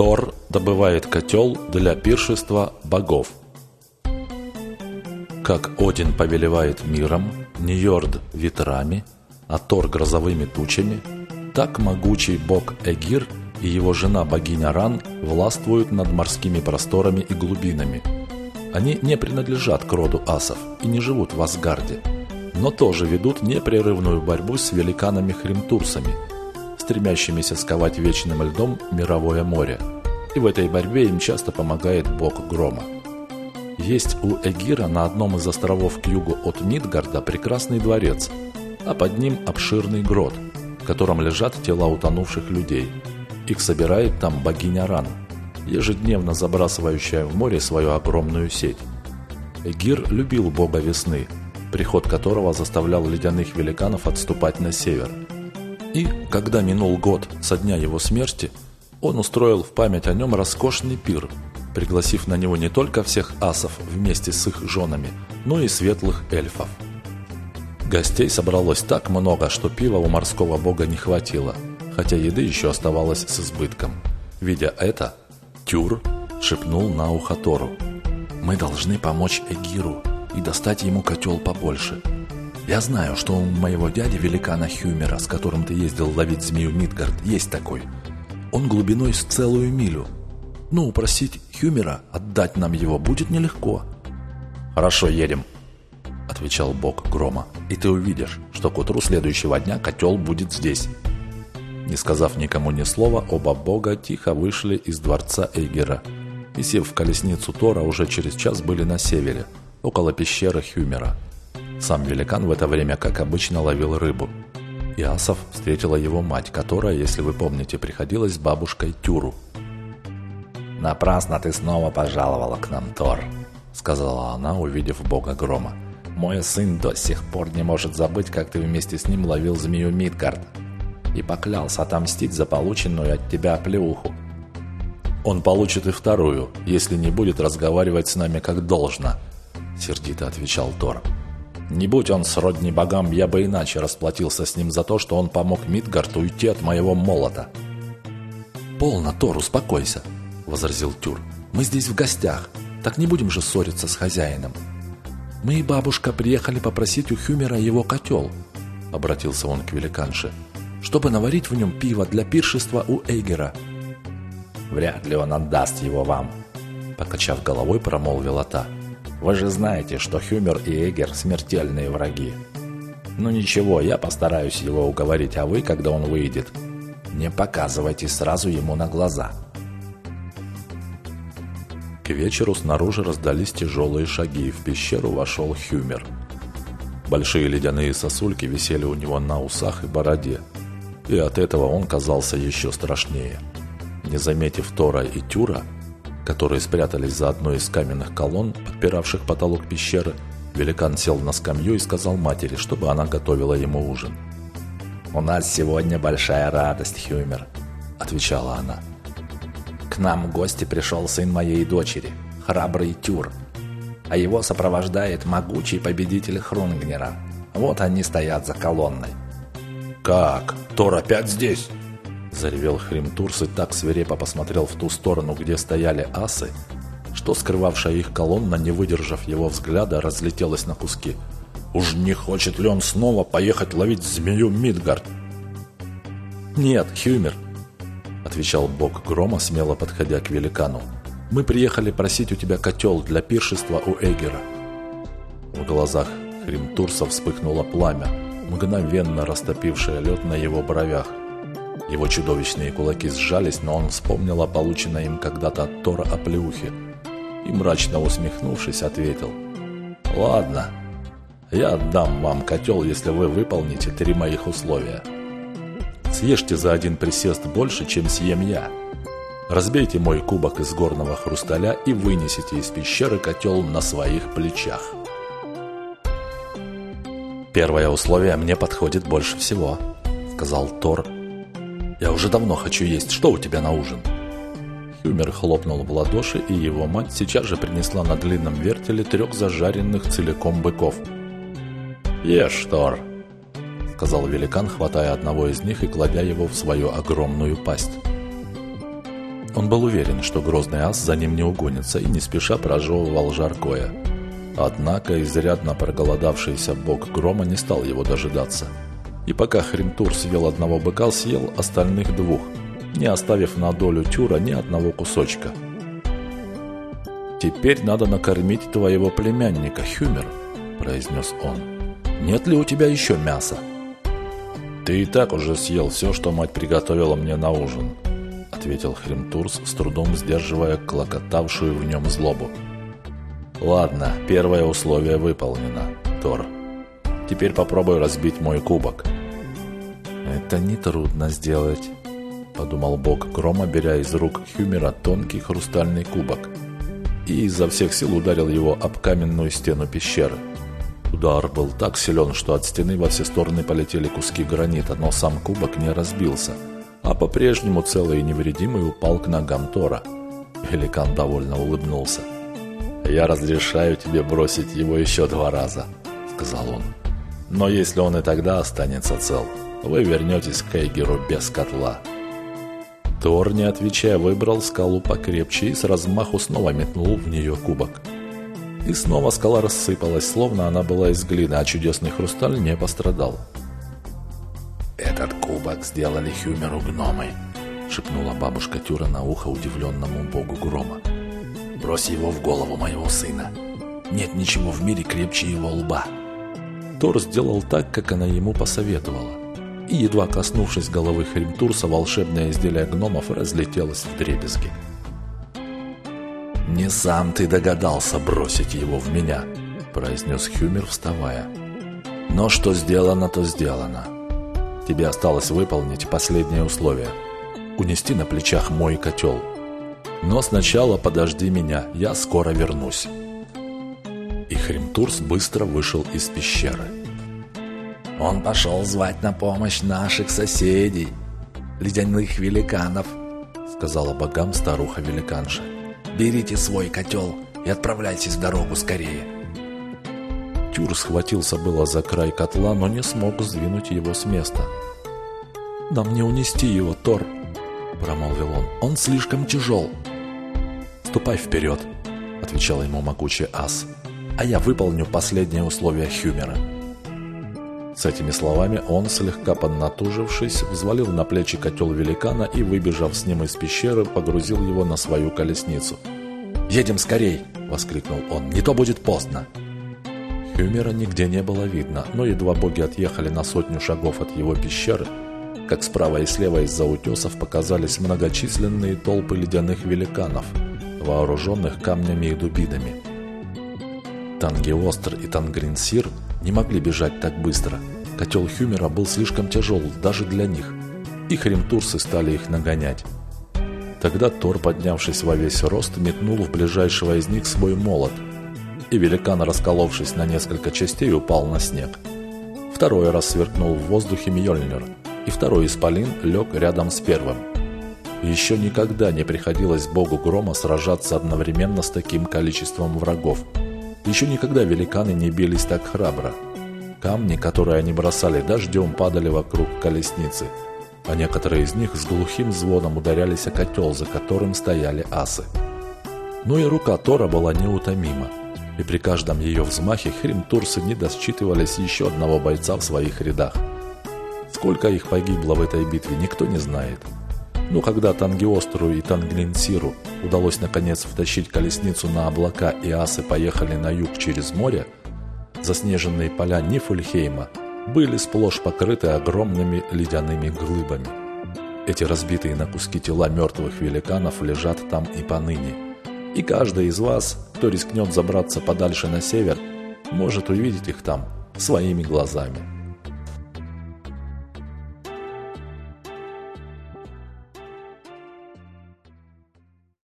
Тор добывает котел для пиршества богов. Как Один повелевает миром, Ньорд – ветрами, а Тор – грозовыми тучами, так могучий бог Эгир и его жена богиня Ран властвуют над морскими просторами и глубинами. Они не принадлежат к роду асов и не живут в Асгарде, но тоже ведут непрерывную борьбу с великанами-хримтурсами – стремящимися сковать вечным льдом мировое море. И в этой борьбе им часто помогает бог грома. Есть у Эгира на одном из островов к югу от Мидгарда прекрасный дворец, а под ним обширный грот, в котором лежат тела утонувших людей. Их собирает там богиня Ран, ежедневно забрасывающая в море свою огромную сеть. Эгир любил бога весны, приход которого заставлял ледяных великанов отступать на север – и, когда минул год со дня его смерти, он устроил в память о нем роскошный пир, пригласив на него не только всех асов вместе с их женами, но и светлых эльфов. Гостей собралось так много, что пива у морского бога не хватило, хотя еды еще оставалось с избытком. Видя это, Тюр шепнул на ухо Тору. «Мы должны помочь Эгиру и достать ему котел побольше. Я знаю, что у моего дяди великана Хюмера, с которым ты ездил ловить змею Мидгард, есть такой. Он глубиной с целую милю. Ну, упросить Хюмера отдать нам его будет нелегко. Хорошо, едем, отвечал бог грома. И ты увидишь, что к утру следующего дня котел будет здесь. Не сказав никому ни слова, оба бога тихо вышли из дворца Эйгера и, сев в колесницу Тора, уже через час были на севере, около пещеры Хюмера. Сам великан в это время, как обычно, ловил рыбу. И Асов встретила его мать, которая, если вы помните, приходилась бабушкой Тюру. «Напрасно ты снова пожаловала к нам, Тор», — сказала она, увидев бога грома. «Мой сын до сих пор не может забыть, как ты вместе с ним ловил змею Мидгард и поклялся отомстить за полученную от тебя плеуху. Он получит и вторую, если не будет разговаривать с нами как должно», — сердито отвечал Тор. Не будь он сродни богам, я бы иначе расплатился с ним за то, что он помог Мидгарду уйти от моего молота. «Полно, Тор, успокойся», — возразил Тюр. «Мы здесь в гостях, так не будем же ссориться с хозяином. Мы и бабушка приехали попросить у Хюмера его котел», — обратился он к великанше, «чтобы наварить в нем пиво для пиршества у Эйгера». «Вряд ли он отдаст его вам», — покачав головой, промолвила та. Вы же знаете, что Хюмер и Эгер смертельные враги. Ну ничего, я постараюсь его уговорить, а вы, когда он выйдет, не показывайте сразу ему на глаза. К вечеру снаружи раздались тяжелые шаги, и в пещеру вошел Хюмер. Большие ледяные сосульки висели у него на усах и бороде, и от этого он казался еще страшнее. Не заметив Тора и Тюра, которые спрятались за одной из каменных колонн, подпиравших потолок пещеры, великан сел на скамью и сказал матери, чтобы она готовила ему ужин. «У нас сегодня большая радость, Хюмер», — отвечала она. «К нам в гости пришел сын моей дочери, храбрый Тюр, а его сопровождает могучий победитель Хрунгнера. Вот они стоят за колонной». «Как? Тор опять здесь?» Заревел Хримтурс и так свирепо посмотрел в ту сторону, где стояли асы, что скрывавшая их колонна, не выдержав его взгляда, разлетелась на куски. «Уж не хочет ли он снова поехать ловить змею Мидгард?» «Нет, Хюмер», — отвечал бог грома, смело подходя к великану. «Мы приехали просить у тебя котел для пиршества у Эгера». В глазах Хримтурса вспыхнуло пламя, мгновенно растопившее лед на его бровях. Его чудовищные кулаки сжались, но он вспомнил о полученной им когда-то от Тора оплеухе и, мрачно усмехнувшись, ответил «Ладно, я отдам вам котел, если вы выполните три моих условия. Съешьте за один присест больше, чем съем я. Разбейте мой кубок из горного хрусталя и вынесите из пещеры котел на своих плечах». «Первое условие мне подходит больше всего», — сказал Тор, я уже давно хочу есть. Что у тебя на ужин?» Хюмер хлопнул в ладоши, и его мать сейчас же принесла на длинном вертеле трех зажаренных целиком быков. «Ешь, Тор!» — сказал великан, хватая одного из них и кладя его в свою огромную пасть. Он был уверен, что грозный ас за ним не угонится и не спеша прожевывал жаркое. Однако изрядно проголодавшийся бог грома не стал его дожидаться. И пока Хримтур съел одного быка, съел остальных двух, не оставив на долю Тюра ни одного кусочка. «Теперь надо накормить твоего племянника, Хюмер», – произнес он. «Нет ли у тебя еще мяса?» «Ты и так уже съел все, что мать приготовила мне на ужин», — ответил Хримтурс, с трудом сдерживая клокотавшую в нем злобу. «Ладно, первое условие выполнено, Тор. Теперь попробуй разбить мой кубок». «Это нетрудно сделать», — подумал бог грома, беря из рук Хюмера тонкий хрустальный кубок и изо всех сил ударил его об каменную стену пещеры. Удар был так силен, что от стены во все стороны полетели куски гранита, но сам кубок не разбился, а по-прежнему целый и невредимый упал к ногам Тора. Великан довольно улыбнулся. «Я разрешаю тебе бросить его еще два раза», — сказал он. «Но если он и тогда останется цел, вы вернетесь к Эйгеру без котла». Тор, не отвечая, выбрал скалу покрепче и с размаху снова метнул в нее кубок. И снова скала рассыпалась, словно она была из глины, а чудесный хрусталь не пострадал. «Этот кубок сделали Хюмеру гномой», — шепнула бабушка Тюра на ухо удивленному богу грома. «Брось его в голову моего сына. Нет ничего в мире крепче его лба». Тор сделал так, как она ему посоветовала. И, едва коснувшись головы Хримтурса, волшебное изделие гномов разлетелось в дребезги. «Не сам ты догадался бросить его в меня», – произнес Хюмер, вставая. «Но что сделано, то сделано. Тебе осталось выполнить последнее условие – унести на плечах мой котел. Но сначала подожди меня, я скоро вернусь». И Хримтурс быстро вышел из пещеры. «Он пошел звать на помощь наших соседей, ледяных великанов», – сказала богам старуха-великанша. Берите свой котел и отправляйтесь в дорогу скорее. Тюр схватился было за край котла, но не смог сдвинуть его с места. «Нам не унести его, Тор!» – промолвил он. «Он слишком тяжел!» «Ступай вперед!» – отвечал ему могучий ас. «А я выполню последнее условие Хюмера!» С этими словами он, слегка поднатужившись, взвалил на плечи котел великана и, выбежав с ним из пещеры, погрузил его на свою колесницу. «Едем скорей!» – воскликнул он. «Не то будет поздно!» Хюмера нигде не было видно, но едва боги отъехали на сотню шагов от его пещеры, как справа и слева из-за утесов показались многочисленные толпы ледяных великанов, вооруженных камнями и дубинами. Тангиостр и Тангринсир не могли бежать так быстро. Котел Хюмера был слишком тяжел даже для них. И хремтурсы стали их нагонять. Тогда Тор, поднявшись во весь рост, метнул в ближайшего из них свой молот. И великан, расколовшись на несколько частей, упал на снег. Второй раз сверкнул в воздухе Мьёльнир, и второй исполин лег рядом с первым. Еще никогда не приходилось богу грома сражаться одновременно с таким количеством врагов – еще никогда великаны не бились так храбро. Камни, которые они бросали дождем, падали вокруг колесницы, а некоторые из них с глухим звоном ударялись о котел, за которым стояли асы. Но и рука Тора была неутомима, и при каждом ее взмахе хримтурсы не досчитывались еще одного бойца в своих рядах. Сколько их погибло в этой битве, никто не знает. Но когда Тангиостру и Танглинсиру удалось наконец втащить колесницу на облака и асы поехали на юг через море, заснеженные поля Нифульхейма были сплошь покрыты огромными ледяными глыбами. Эти разбитые на куски тела мертвых великанов лежат там и поныне. И каждый из вас, кто рискнет забраться подальше на север, может увидеть их там своими глазами.